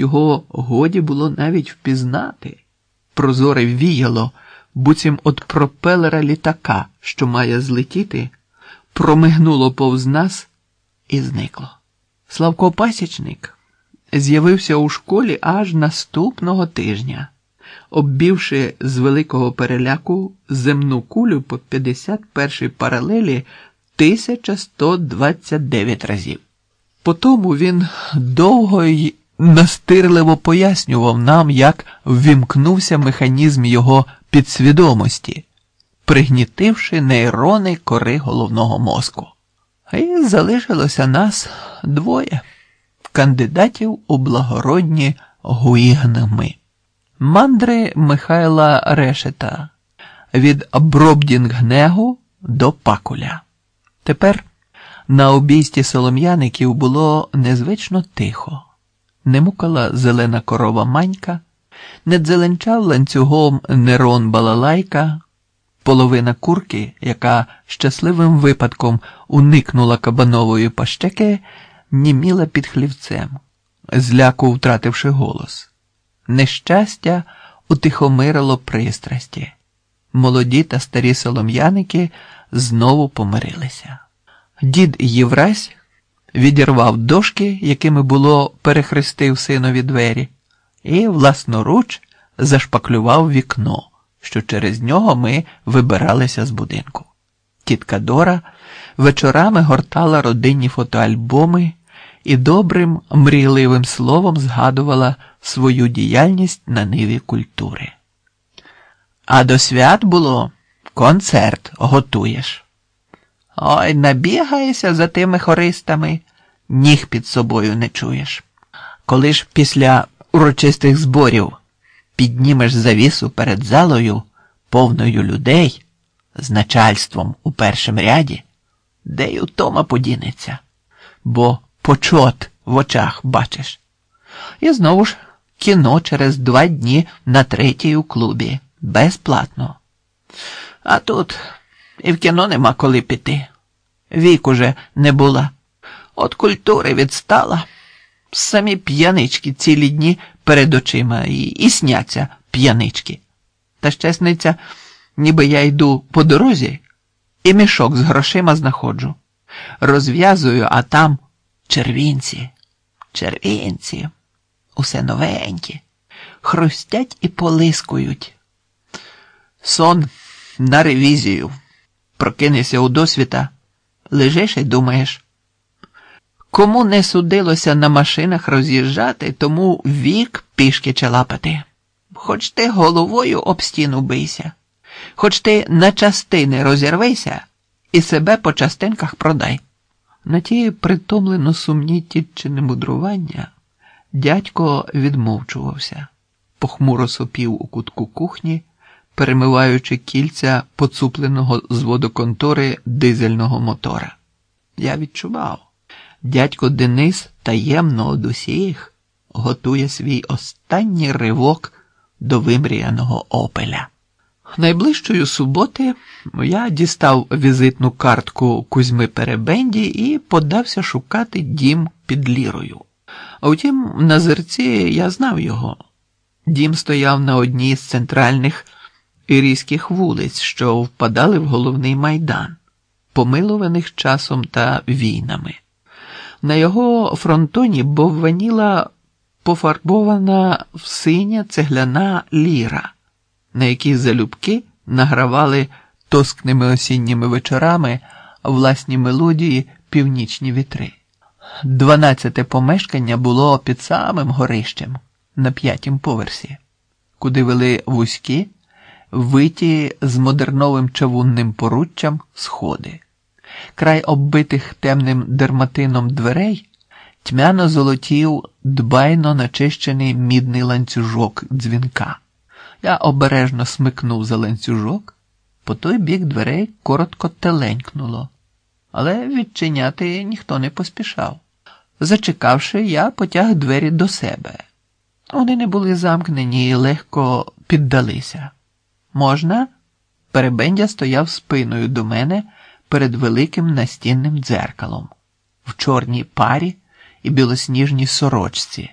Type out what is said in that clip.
Його годі було навіть впізнати. Прозоре віяло, буцім от пропелера літака, що має злетіти, промигнуло повз нас і зникло. Славко Пасічник з'явився у школі аж наступного тижня, оббівши з великого переляку земну кулю по 51-й паралелі 1129 разів. Потому він довго й настирливо пояснював нам, як ввімкнувся механізм його підсвідомості, пригнітивши нейрони кори головного мозку. І залишилося нас двоє кандидатів у благородні гуігнами. Мандри Михайла Решета від Бробдінгнегу до Пакуля. Тепер на обійсті солом'яників було незвично тихо. Не мукала зелена корова манька, не дзеленчав ланцюгом Нерон Балалайка, половина курки, яка щасливим випадком уникнула кабанової пащеки, німіла під хлівцем, зляку втративши голос. Нещастя утихомирило пристрасті. Молоді та старі солом'яники знову помирилися. Дід Євразь відірвав дошки, якими було перехрестив синові двері, і власноруч зашпаклював вікно, що через нього ми вибиралися з будинку. Тітка Дора вечорами гортала родинні фотоальбоми і добрим, мрійливим словом згадувала свою діяльність на ниві культури. А до свят було концерт готуєш. Ой, набігаєшся за тими хористами, ніг під собою не чуєш. Коли ж після урочистих зборів піднімеш завісу перед залою, повною людей, з начальством у першому ряді, де й утома подінеться, бо почот в очах бачиш. І знову ж кіно через два дні на третій у клубі безплатно. А тут і в кіно нема коли піти. Вік уже не була. От культури відстала. Самі п'янички цілі дні перед очима і, і сняться п'янички. Та щасниця, ніби я йду по дорозі і мішок з грошима знаходжу. Розв'язую, а там червінці, червінці, усе новенькі, хрустять і полискують. Сон на ревізію. Прокинешся у досвіта, лежиш і думаєш. Кому не судилося на машинах роз'їжджати, тому вік пішки чалапати. Хоч ти головою об стіну бийся, хоч ти на частини розірвися і себе по частинках продай. На ті притомлено сумні тітчини мудрування дядько відмовчувався, похмуро сопів у кутку кухні, перемиваючи кільця поцупленого з водоконтори дизельного мотора. Я відчував. Дядько Денис таємно од усіх готує свій останній ривок до вимріяного опеля. Найближчої суботи я дістав візитну картку Кузьми Перебенді і подався шукати дім під лірою. А втім, на зерці я знав його. Дім стояв на одній з центральних ірійських вулиць, що впадали в головний майдан, помилуваних часом та війнами. На його фронтоні бовваніла пофарбована в синя цегляна ліра, на якій залюбки награвали тоскними осінніми вечорами власні мелодії північні вітри. Дванадцяте помешкання було під самим горищем на п'ятім поверсі, куди вели вузькі, виті з модерновим чавунним поруччям сходи. Край оббитих темним дерматином дверей тьмяно золотів дбайно начищений мідний ланцюжок дзвінка. Я обережно смикнув за ланцюжок, по той бік дверей коротко теленькнуло, але відчиняти ніхто не поспішав. Зачекавши, я потяг двері до себе. Вони не були замкнені і легко піддалися. Можна? Перебендя стояв спиною до мене перед великим настінним дзеркалом, в чорній парі і білосніжній сорочці.